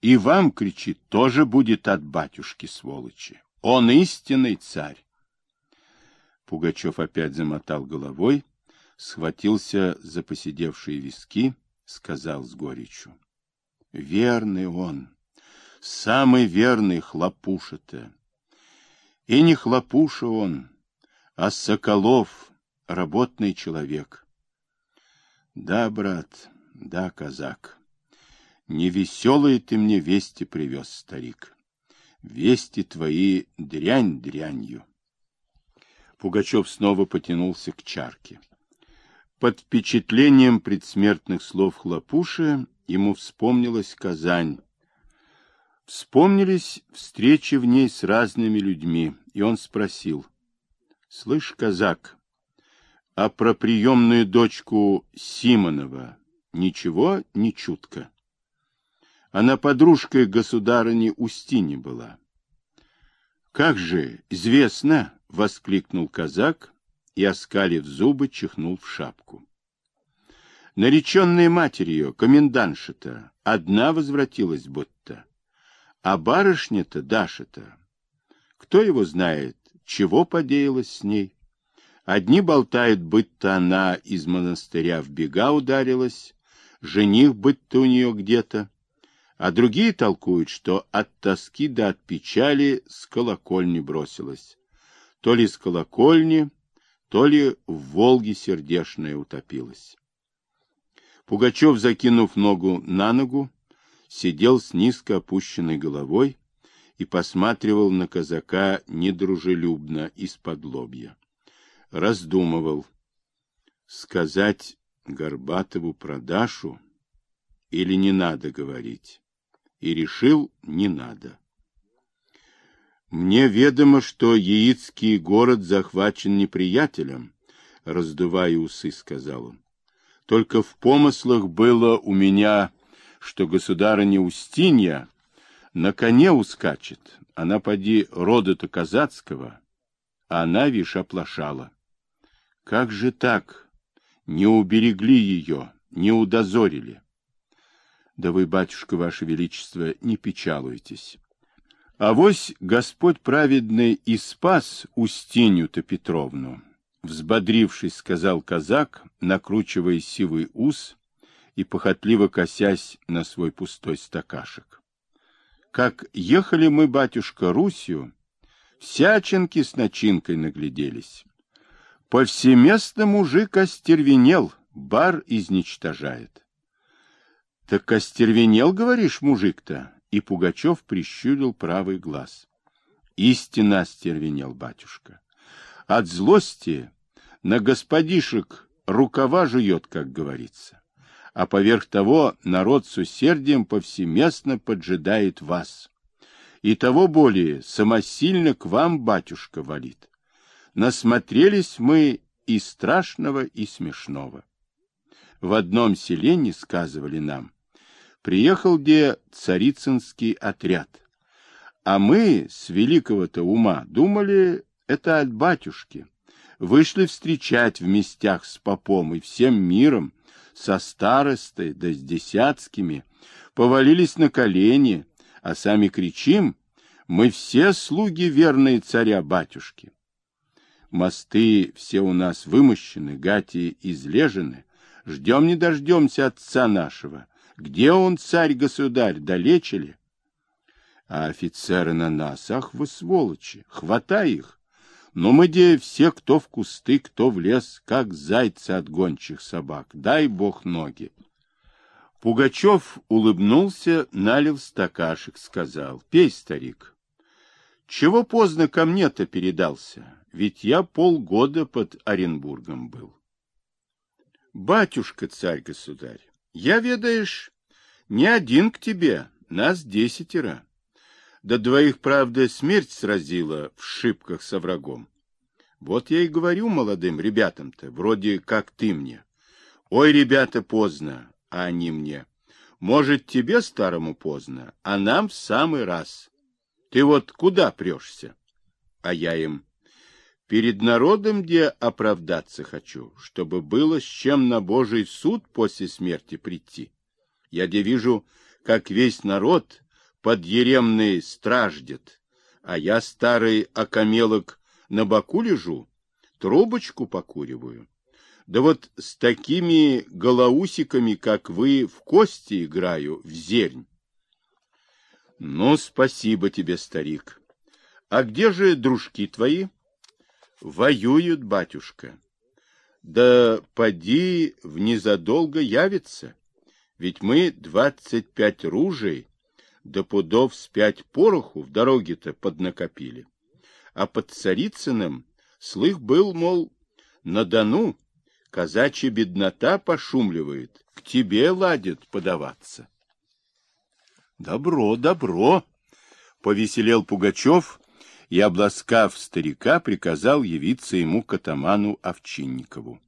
И вам, кричит, тоже будет от батюшки, сволочи. Он истинный царь. Пугачев опять замотал головой, схватился за посидевшие виски, сказал с горечью. Верный он, самый верный хлопуша-то. И не хлопуша он, а Соколов, работный человек. Да, брат, да, казак, невеселые ты мне вести привез, старик. Вести твои дрянь дрянью. Пугачев снова потянулся к чарке. Под впечатлением предсмертных слов Хлопуши ему вспомнилась Казань. Вспомнились встречи в ней с разными людьми, и он спросил. — Слышь, казак, а про приемную дочку Симонова ничего не чутко? Она подружкой государыни Устини была. — Как же, известно, — воскликнул казак и, оскалив зубы, чихнул в шапку. Нареченная матерь ее, комендантша-то, одна возвратилась будто. А барышня-то, Даша-то, кто его знает, чего подеялась с ней? Одни болтают, будто она из монастыря в бега ударилась, жених будто у нее где-то, а другие толкуют, что от тоски да от печали с колокольни бросилась то ли с колокольни, то ли в Волге сердешная утопилась. Пугачев, закинув ногу на ногу, сидел с низко опущенной головой и посматривал на казака недружелюбно из-под лобья. Раздумывал, сказать Горбатову про Дашу или не надо говорить, и решил, не надо. Мне ведомо, что Яицкий город захвачен неприятелем, раздувая усы, сказал он. Только в помыслах было у меня, что государыня Устинья на коне ускачет, она поди рода-то казацкого, а она, вишь, оплошала. Как же так? Не уберегли ее, не удозорили. Да вы, батюшка, ваше величество, не печалуйтесь. А вось Господь праведный и спас Устинью-то Петровну. Взбодрившись, сказал казак, накручивая сивый ус и похотливо косясь на свой пустой стакашек. Как ехали мы, батюшка, Русью, всячинки с начинкой нагляделись. Повсеместно мужик остервенел, бар изничтожает. Так остервенел, говоришь, мужик-то? и Пугачев прищурил правый глаз. Истинно остервенел батюшка. От злости на господишек рукава жует, как говорится. А поверх того народ с усердием повсеместно поджидает вас. И того более самосильно к вам батюшка валит. Насмотрелись мы и страшного, и смешного. В одном селении сказывали нам, приехал где царицынский отряд. А мы с великого-то ума думали, это от батюшки. Вышли встречать в местях с попом и всем миром, со старостой да с десятскими, повалились на колени, а сами кричим, мы все слуги верные царя-батюшки. Мосты все у нас вымощены, гати излежены, ждем не дождемся отца нашего, где он, царь-государь, далече ли? А офицеры на нас, ах вы сволочи, хватай их. Но мы де все, кто в кусты, кто в лес, как зайцы от гончих собак. Дай бог ноги. Пугачев улыбнулся, налил стакашек, сказал, пей, старик. Чего поздно ко мне-то передался, ведь я полгода под Оренбургом был. Батюшка, царь-государь, я, ведаешь, не один к тебе, нас десятеро. До двоих, правда, смерть сразила в шибках со врагом. Вот я и говорю молодым ребятам-то, вроде как ты мне. Ой, ребята, поздно, а они мне. Может, тебе, старому, поздно, а нам в самый раз. Ты вот куда прешься? А я им... Перед народом, где оправдаться хочу, чтобы было с чем на Божий суд после смерти прийти. Я где вижу, как весь народ подъеремный страждет, а я, старый окамелок, на боку лежу, трубочку покуриваю. Да вот с такими голоусиками, как вы, в кости играю, в зернь. Ну, спасибо тебе, старик. А где же дружки твои? Воюют, батюшка. Да поди в незадолго явится. Ведь мы двадцать пять ружей, да пудов с пять пороху в дороге-то поднакопили. А под Царицыным слых был, мол, на Дону казачья беднота пошумливает, к тебе ладит подаваться. Добро, добро, повеселел Пугачев и, обласкав старика, приказал явиться ему к атаману Овчинникову.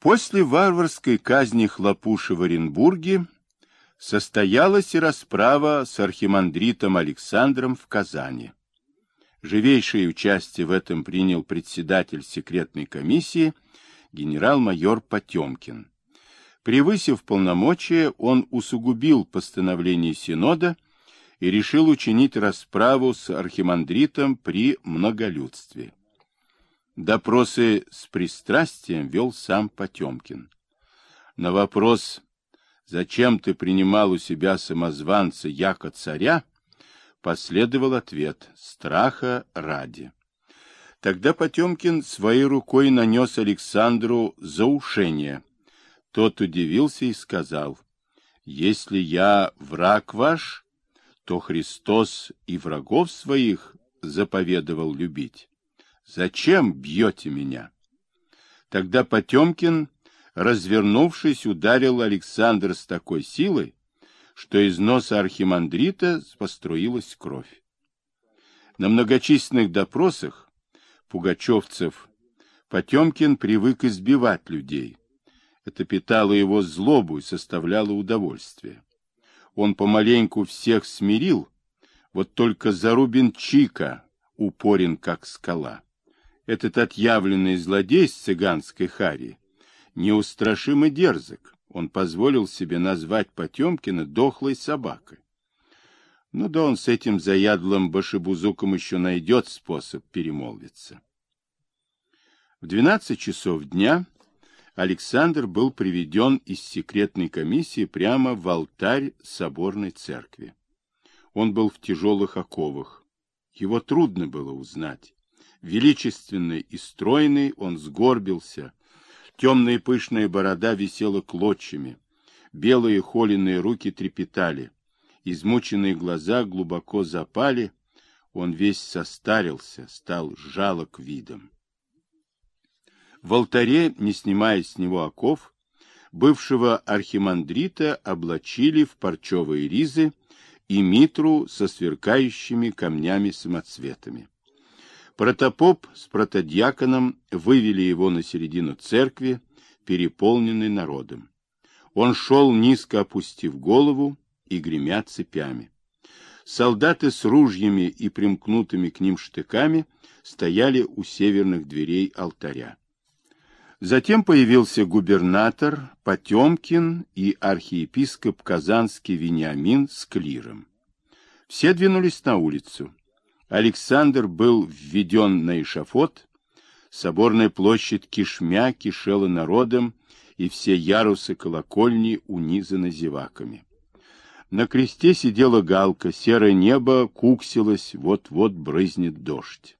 После варварской казни Хлопуши в Оренбурге состоялась и расправа с архимандритом Александром в Казани. Живейшее участие в этом принял председатель секретной комиссии генерал-майор Потемкин. Превысив полномочия, он усугубил постановление Синода и решил учинить расправу с архимандритом при многолюдстве. Допросы с пристрастием вел сам Потемкин. На вопрос, зачем ты принимал у себя самозванца яко царя, последовал ответ «страха ради». Тогда Потемкин своей рукой нанес Александру заушение. Тот удивился и сказал, «Если я враг ваш, то Христос и врагов своих заповедовал любить. Зачем бьете меня?» Тогда Потемкин, развернувшись, ударил Александра с такой силой, что из носа архимандрита поструилась кровь. На многочисленных допросах пугачевцев, Потемкин привык избивать людей. Это питало его злобу и составляло удовольствие. Он помаленьку всех смирил, вот только Зарубин Чика упорен, как скала. Этот отъявленный злодей с цыганской хари неустрашим и дерзок. Он позволил себе назвать Потемкина дохлой собакой. Ну да он с этим заядлым башебузуком еще найдет способ перемолвиться. В 12 часов дня Александр был приведен из секретной комиссии прямо в алтарь соборной церкви. Он был в тяжелых оковах. Его трудно было узнать. Величественный и стройный он сгорбился. Темная пышная борода висела клочьями. Белые холеные руки трепетали. Измученные глаза глубоко запали, он весь состарился, стал жалок видом. В алтаре, не снимая с него оков, бывшего архимандрита облачили в парчевые ризы и митру со сверкающими камнями-самоцветами. Протопоп с протодьяконом вывели его на середину церкви, переполненной народом. Он шел, низко опустив голову, и гремя цепями. Солдаты с ружьями и примкнутыми к ним штыками стояли у северных дверей алтаря. Затем появился губернатор Потемкин и архиепископ Казанский Вениамин с клиром. Все двинулись на улицу. Александр был введен на эшафот, соборная площадь кишмя кишела народом, и все ярусы колокольни унизаны зеваками. На кресте сидела галка, серое небо куксилось, вот-вот брызнет дождь.